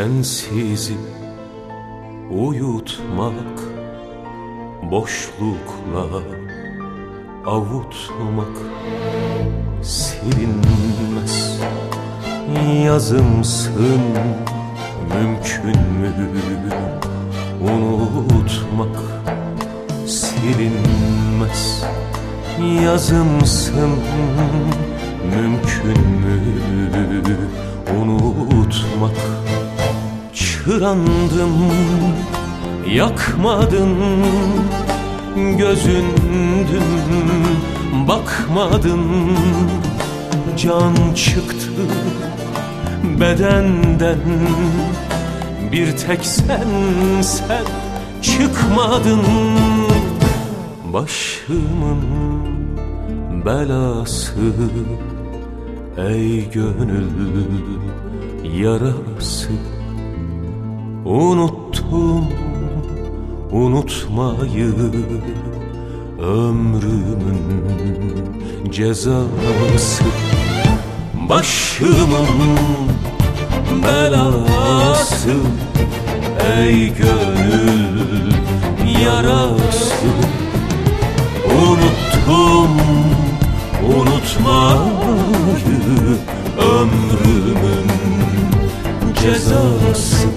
Sensizi uyutmak Boşlukla avutmak Silinmez. Yazımsın Mümkün mü unutmak Silinmez. Yazımsın Mümkün mü unutmak Çırandım yakmadın Gözündüm bakmadın. Can çıktı bedenden Bir tek sen sen çıkmadın. Başımın belası Ey gönül yarası Unuttum unutmayı Ömrümün cezası. Başımın belası Ey gönül yarası. Unuttum unutmayı Ömrümün cezası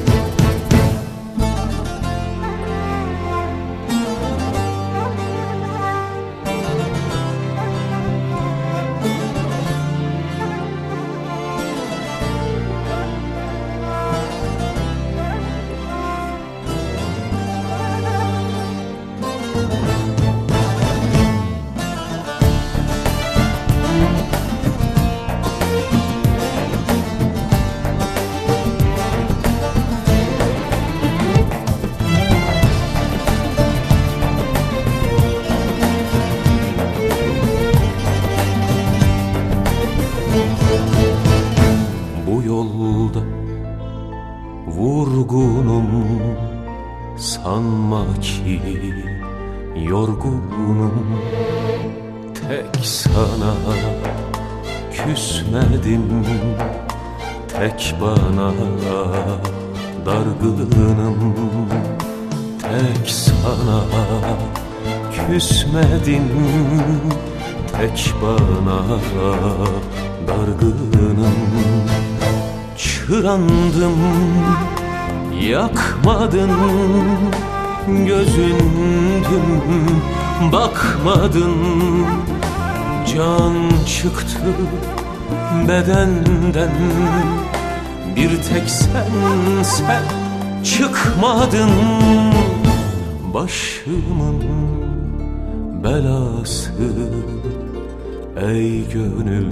yolda vurgunum Sanma ki yorgunum. Tek sana küsmedim Tek bana dargınım. Tek sana küsmedim Tek bana dargınım Çırandım yakmadın Gözündüm bakmadın. Can çıktı bedenden Bir tek sen sen çıkmadın. Başımın belası Ey gönül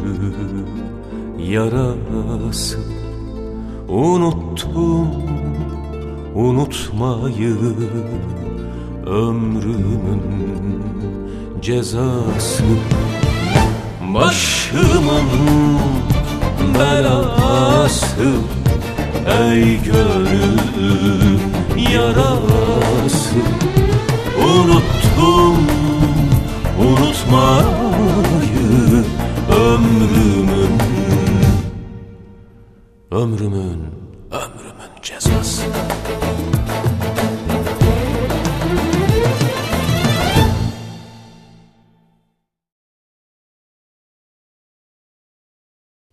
yarası Unuttum unutmayı Ömrümün cezası. Başımın belası Ey gönül yarası. Unuttum unutmayı Ömrümün